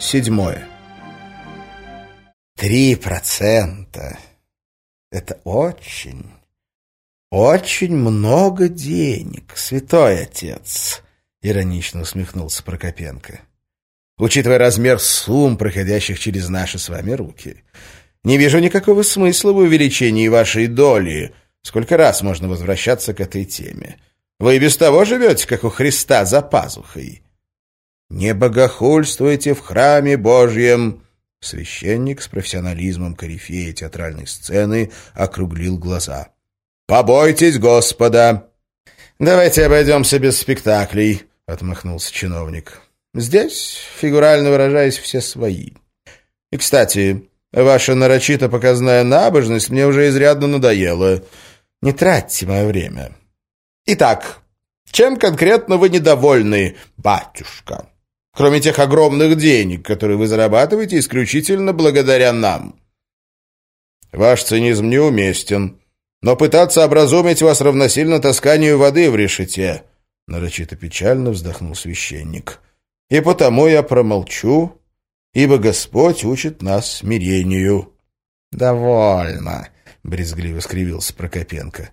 Седьмое. Три процента. Это очень, очень много денег, святой отец, иронично усмехнулся Прокопенко. Учитывая размер сумм, проходящих через наши с вами руки, не вижу никакого смысла в увеличении вашей доли. Сколько раз можно возвращаться к этой теме? Вы и без того живете, как у Христа, за пазухой. «Не богохульствуйте в храме Божьем!» Священник с профессионализмом корифея театральной сцены округлил глаза. «Побойтесь Господа!» «Давайте обойдемся без спектаклей», — отмахнулся чиновник. «Здесь, фигурально выражаясь, все свои. И, кстати, ваша нарочито показная набожность мне уже изрядно надоела. Не тратьте мое время. Итак, чем конкретно вы недовольны, батюшка?» Кроме тех огромных денег, которые вы зарабатываете исключительно благодаря нам. Ваш цинизм неуместен, но пытаться образумить вас равносильно тасканию воды в решете, нарочито печально вздохнул священник. И потому я промолчу, ибо Господь учит нас смирению. Довольно, брезгливо скривился Прокопенко.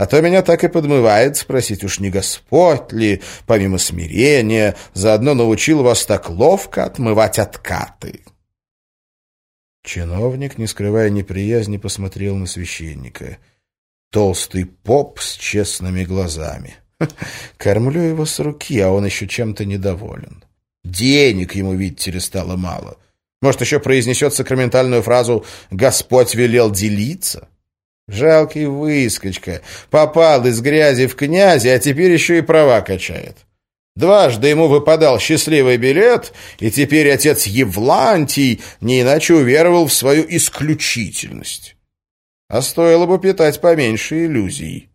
А то меня так и подмывает спросить, уж не Господь ли, помимо смирения, заодно научил вас так ловко отмывать откаты. Чиновник, не скрывая неприязни, посмотрел на священника. Толстый поп с честными глазами. Кормлю его с руки, а он еще чем-то недоволен. Денег ему, видите ли, стало мало. Может, еще произнесет сакраментальную фразу «Господь велел делиться»? Жалкий выскочка. Попал из грязи в князи, а теперь еще и права качает. Дважды ему выпадал счастливый билет, и теперь отец Евлантий не иначе уверовал в свою исключительность. А стоило бы питать поменьше иллюзий.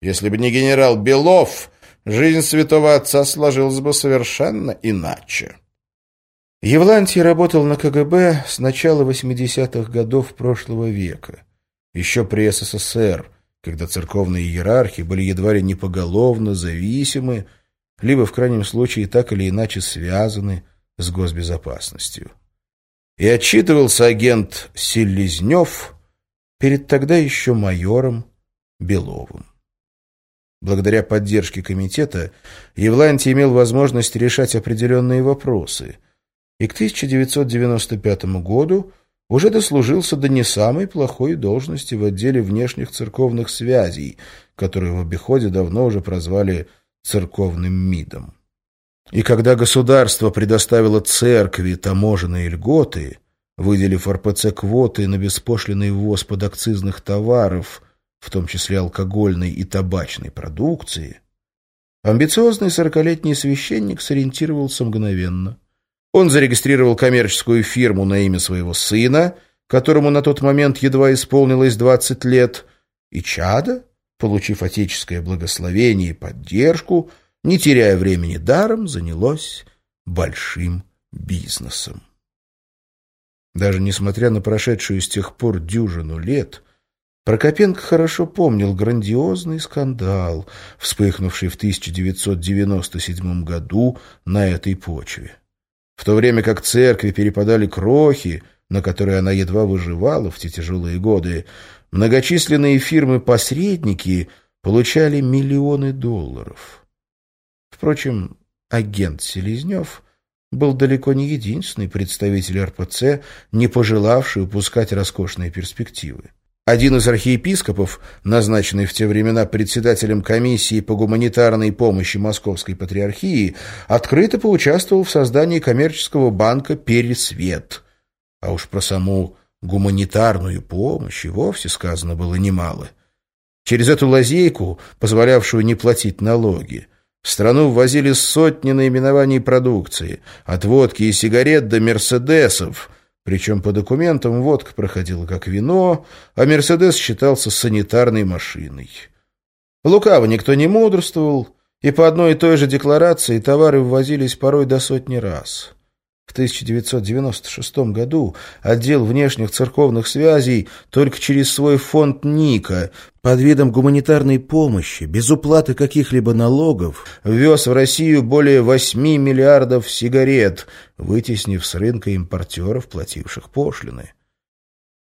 Если бы не генерал Белов, жизнь святого отца сложилась бы совершенно иначе. Евлантий работал на КГБ с начала 80-х годов прошлого века еще при СССР, когда церковные иерархи были едва ли не поголовно зависимы, либо в крайнем случае так или иначе связаны с госбезопасностью. И отчитывался агент Селезнев перед тогда еще майором Беловым. Благодаря поддержке комитета Евлантий имел возможность решать определенные вопросы, и к 1995 году уже дослужился до не самой плохой должности в отделе внешних церковных связей, которую в обиходе давно уже прозвали церковным МИДом. И когда государство предоставило церкви таможенные льготы, выделив РПЦ квоты на беспошлиный ввоз подакцизных товаров, в том числе алкогольной и табачной продукции, амбициозный сорокалетний священник сориентировался мгновенно – он зарегистрировал коммерческую фирму на имя своего сына, которому на тот момент едва исполнилось 20 лет, и чада, получив отеческое благословение и поддержку, не теряя времени даром, занялось большим бизнесом. Даже несмотря на прошедшую с тех пор дюжину лет, Прокопенко хорошо помнил грандиозный скандал, вспыхнувший в 1997 году на этой почве в то время как церкви перепадали крохи, на которые она едва выживала в те тяжелые годы, многочисленные фирмы-посредники получали миллионы долларов. Впрочем, агент Селезнев был далеко не единственный представитель РПЦ, не пожелавший упускать роскошные перспективы. Один из архиепископов, назначенный в те времена председателем комиссии по гуманитарной помощи Московской Патриархии, открыто поучаствовал в создании коммерческого банка «Пересвет». А уж про саму гуманитарную помощь и вовсе сказано было немало. Через эту лазейку, позволявшую не платить налоги, в страну ввозили сотни наименований продукции, от водки и сигарет до «Мерседесов», причем по документам водка проходила как вино, а «Мерседес» считался санитарной машиной. Лукаво никто не мудрствовал, и по одной и той же декларации товары ввозились порой до сотни раз. В 1996 году отдел внешних церковных связей только через свой фонд Ника под видом гуманитарной помощи, без уплаты каких-либо налогов, ввез в Россию более 8 миллиардов сигарет, вытеснив с рынка импортеров, плативших пошлины.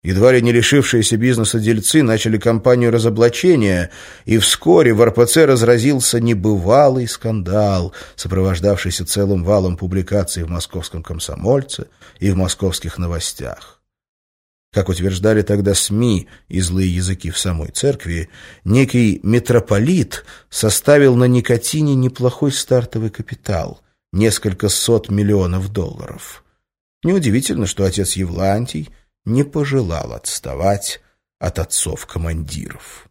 Едва ли не лишившиеся бизнеса дельцы начали кампанию разоблачения, и вскоре в РПЦ разразился небывалый скандал, сопровождавшийся целым валом публикаций в «Московском комсомольце» и в «Московских новостях». Как утверждали тогда СМИ и злые языки в самой церкви, некий митрополит составил на никотине неплохой стартовый капитал – несколько сот миллионов долларов. Неудивительно, что отец Евлантий – не пожелал отставать от отцов-командиров.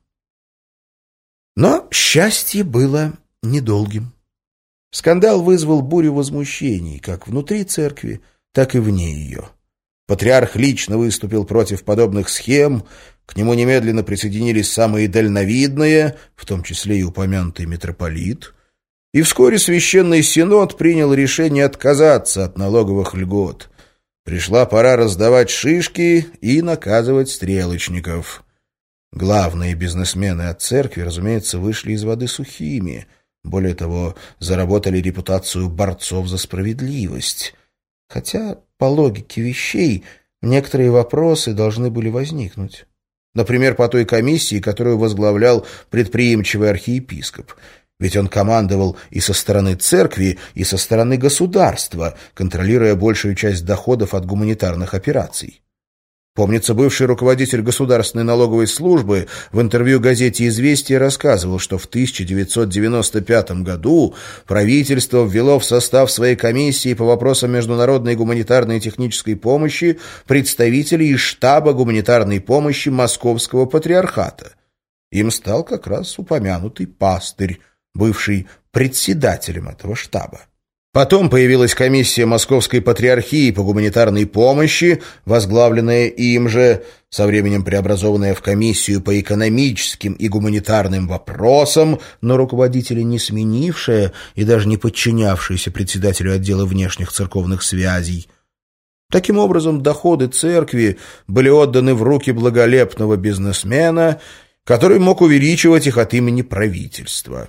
Но счастье было недолгим. Скандал вызвал бурю возмущений как внутри церкви, так и вне ее. Патриарх лично выступил против подобных схем, к нему немедленно присоединились самые дальновидные, в том числе и упомянутый митрополит, и вскоре Священный Синод принял решение отказаться от налоговых льгот. Пришла пора раздавать шишки и наказывать стрелочников. Главные бизнесмены от церкви, разумеется, вышли из воды сухими. Более того, заработали репутацию борцов за справедливость. Хотя, по логике вещей, некоторые вопросы должны были возникнуть. Например, по той комиссии, которую возглавлял предприимчивый архиепископ – ведь он командовал и со стороны церкви, и со стороны государства, контролируя большую часть доходов от гуманитарных операций. Помнится, бывший руководитель государственной налоговой службы в интервью газете «Известия» рассказывал, что в 1995 году правительство ввело в состав своей комиссии по вопросам международной гуманитарной и технической помощи представителей из штаба гуманитарной помощи Московского патриархата. Им стал как раз упомянутый пастырь, бывший председателем этого штаба. Потом появилась комиссия Московской Патриархии по гуманитарной помощи, возглавленная им же, со временем преобразованная в комиссию по экономическим и гуманитарным вопросам, но руководителя не сменившая и даже не подчинявшаяся председателю отдела внешних церковных связей. Таким образом, доходы церкви были отданы в руки благолепного бизнесмена, который мог увеличивать их от имени правительства.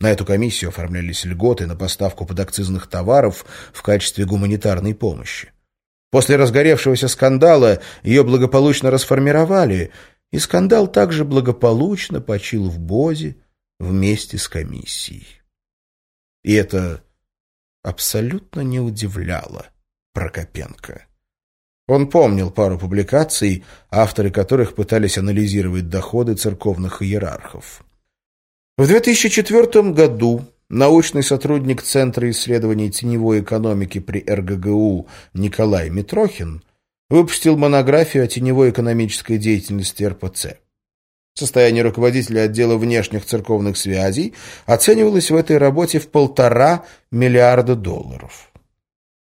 На эту комиссию оформлялись льготы на поставку подакцизных товаров в качестве гуманитарной помощи. После разгоревшегося скандала ее благополучно расформировали, и скандал также благополучно почил в Бозе вместе с комиссией. И это абсолютно не удивляло Прокопенко. Он помнил пару публикаций, авторы которых пытались анализировать доходы церковных иерархов. В 2004 году научный сотрудник Центра исследований теневой экономики при РГГУ Николай Митрохин выпустил монографию о теневой экономической деятельности РПЦ. Состояние руководителя отдела внешних церковных связей оценивалось в этой работе в полтора миллиарда долларов.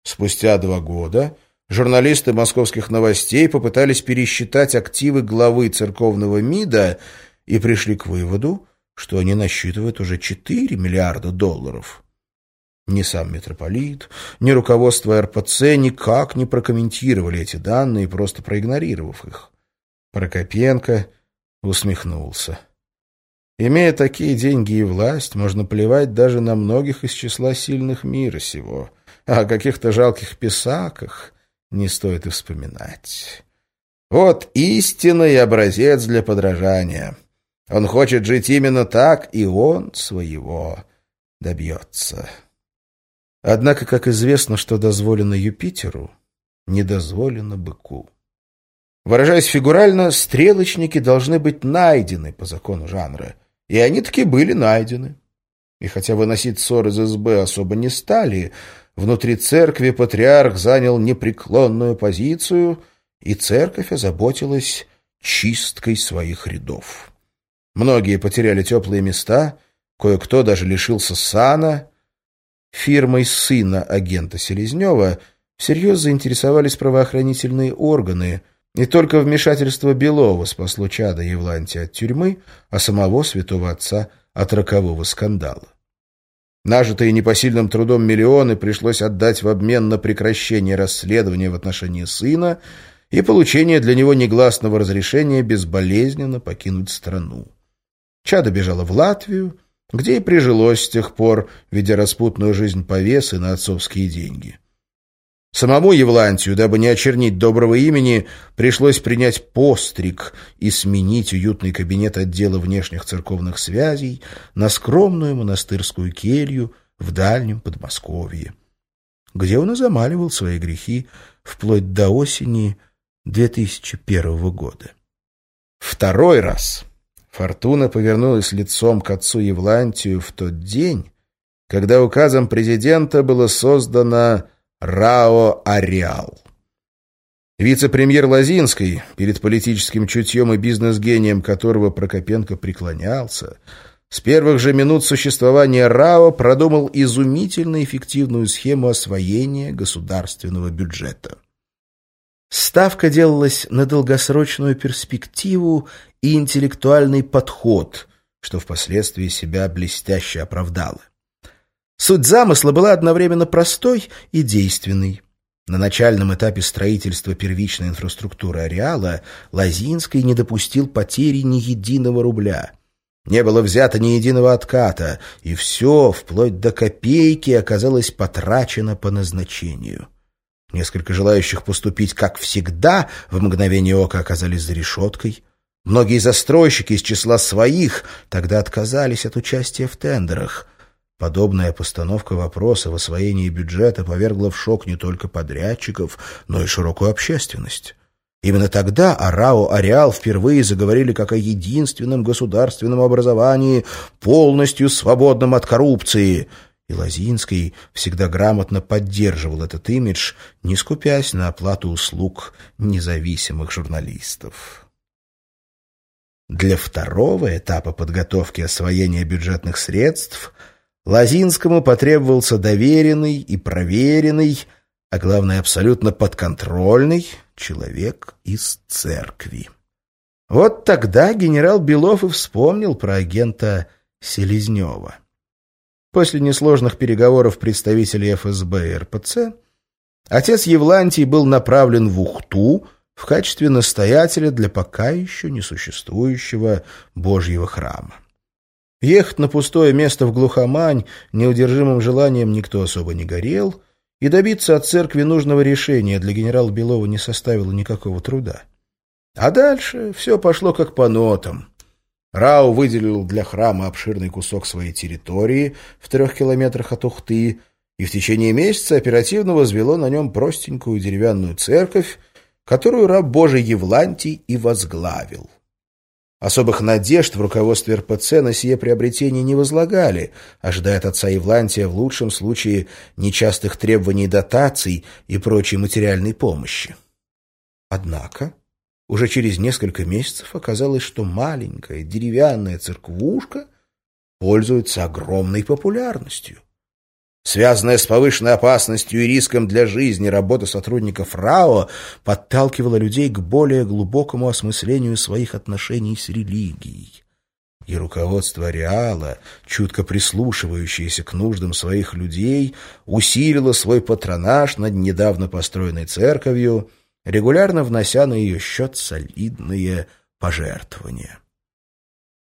Спустя два года журналисты московских новостей попытались пересчитать активы главы церковного МИДа и пришли к выводу, что они насчитывают уже 4 миллиарда долларов. Ни сам митрополит, ни руководство РПЦ никак не прокомментировали эти данные, просто проигнорировав их. Прокопенко усмехнулся. Имея такие деньги и власть, можно плевать даже на многих из числа сильных мира сего. А о каких-то жалких писаках не стоит и вспоминать. Вот истинный образец для подражания. Он хочет жить именно так, и он своего добьется. Однако, как известно, что дозволено Юпитеру, не дозволено быку. Выражаясь фигурально, стрелочники должны быть найдены по закону жанра. И они таки были найдены. И хотя выносить ссор из СБ особо не стали, внутри церкви патриарх занял непреклонную позицию, и церковь озаботилась чисткой своих рядов. Многие потеряли теплые места, кое-кто даже лишился сана. Фирмой сына агента Селезнева всерьез заинтересовались правоохранительные органы, и только вмешательство Белова спасло чада Евлантия от тюрьмы, а самого святого отца от рокового скандала. Нажитые непосильным трудом миллионы пришлось отдать в обмен на прекращение расследования в отношении сына и получение для него негласного разрешения безболезненно покинуть страну. Чадо бежала в Латвию, где и прижилось с тех пор, ведя распутную жизнь повесы на отцовские деньги. Самому Евлантию, дабы не очернить доброго имени, пришлось принять постриг и сменить уютный кабинет отдела внешних церковных связей на скромную монастырскую келью в дальнем Подмосковье, где он и замаливал свои грехи вплоть до осени 2001 года. Второй раз Фортуна повернулась лицом к отцу Евлантию в тот день, когда указом президента было создано Рао Ареал. Вице-премьер Лазинский, перед политическим чутьем и бизнес-гением которого Прокопенко преклонялся, с первых же минут существования РАО продумал изумительно эффективную схему освоения государственного бюджета. Ставка делалась на долгосрочную перспективу и интеллектуальный подход, что впоследствии себя блестяще оправдало. Суть замысла была одновременно простой и действенной. На начальном этапе строительства первичной инфраструктуры ареала Лазинский не допустил потери ни единого рубля. Не было взято ни единого отката, и все, вплоть до копейки, оказалось потрачено по назначению. Несколько желающих поступить, как всегда, в мгновение ока оказались за решеткой. Многие застройщики из числа своих тогда отказались от участия в тендерах — Подобная постановка вопроса в освоении бюджета повергла в шок не только подрядчиков, но и широкую общественность. Именно тогда Арао Ареал впервые заговорили как о единственном государственном образовании, полностью свободном от коррупции. И Лозинский всегда грамотно поддерживал этот имидж, не скупясь на оплату услуг независимых журналистов. Для второго этапа подготовки освоения бюджетных средств – Лазинскому потребовался доверенный и проверенный, а главное, абсолютно подконтрольный человек из церкви. Вот тогда генерал Белов и вспомнил про агента Селезнева. После несложных переговоров представителей ФСБ и РПЦ отец Евлантий был направлен в Ухту в качестве настоятеля для пока еще несуществующего Божьего храма. Ехать на пустое место в глухомань неудержимым желанием никто особо не горел, и добиться от церкви нужного решения для генерала Белова не составило никакого труда. А дальше все пошло как по нотам. Рау выделил для храма обширный кусок своей территории в трех километрах от Ухты и в течение месяца оперативно возвело на нем простенькую деревянную церковь, которую раб Божий Евлантий и возглавил. Особых надежд в руководстве РПЦ на сие приобретение не возлагали, ожидая от отца Евлантия в лучшем случае нечастых требований дотаций и прочей материальной помощи. Однако уже через несколько месяцев оказалось, что маленькая деревянная церквушка пользуется огромной популярностью. Связанная с повышенной опасностью и риском для жизни работа сотрудников РАО подталкивала людей к более глубокому осмыслению своих отношений с религией. И руководство Реала, чутко прислушивающееся к нуждам своих людей, усилило свой патронаж над недавно построенной церковью, регулярно внося на ее счет солидные пожертвования.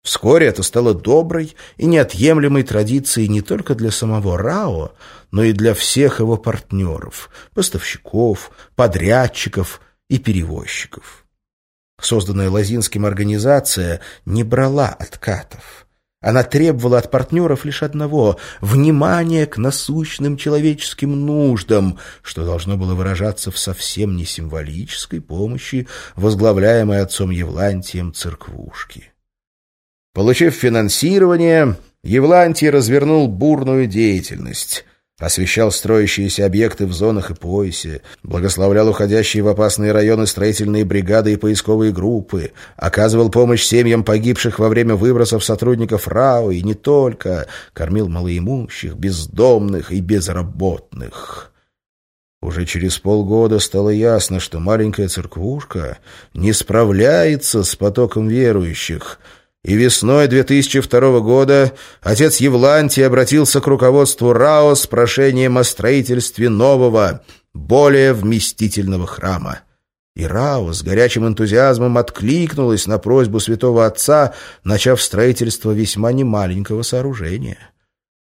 Вскоре это стало доброй и неотъемлемой традицией не только для самого Рао, но и для всех его партнеров, поставщиков, подрядчиков и перевозчиков. Созданная Лозинским организация не брала откатов. Она требовала от партнеров лишь одного — внимания к насущным человеческим нуждам, что должно было выражаться в совсем не символической помощи, возглавляемой отцом Евлантием церквушки. Получив финансирование, Евлантий развернул бурную деятельность, освещал строящиеся объекты в зонах и поясе, благословлял уходящие в опасные районы строительные бригады и поисковые группы, оказывал помощь семьям погибших во время выбросов сотрудников РАО и не только, кормил малоимущих, бездомных и безработных. Уже через полгода стало ясно, что маленькая церквушка не справляется с потоком верующих — и весной 2002 года отец Евлантий обратился к руководству РАО с прошением о строительстве нового, более вместительного храма. И Рао с горячим энтузиазмом откликнулась на просьбу святого отца, начав строительство весьма немаленького сооружения.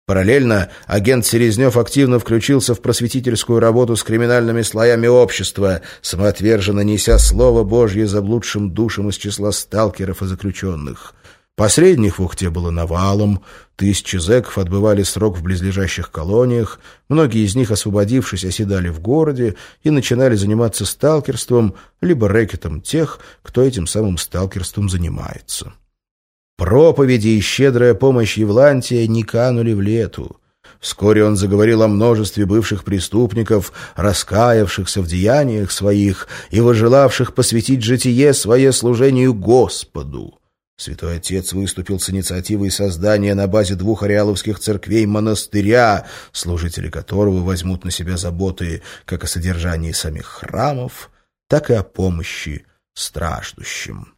Параллельно агент Селезнев активно включился в просветительскую работу с криминальными слоями общества, самоотверженно неся слово Божье заблудшим душам из числа сталкеров и заключенных. Посредних в Ухте было навалом, тысячи зэков отбывали срок в близлежащих колониях, многие из них, освободившись, оседали в городе и начинали заниматься сталкерством, либо рэкетом тех, кто этим самым сталкерством занимается. Проповеди и щедрая помощь Евлантия не канули в лету. Вскоре он заговорил о множестве бывших преступников, раскаявшихся в деяниях своих и выжелавших посвятить житие свое служению Господу. Святой Отец выступил с инициативой создания на базе двух ареаловских церквей монастыря, служители которого возьмут на себя заботы как о содержании самих храмов, так и о помощи страждущим.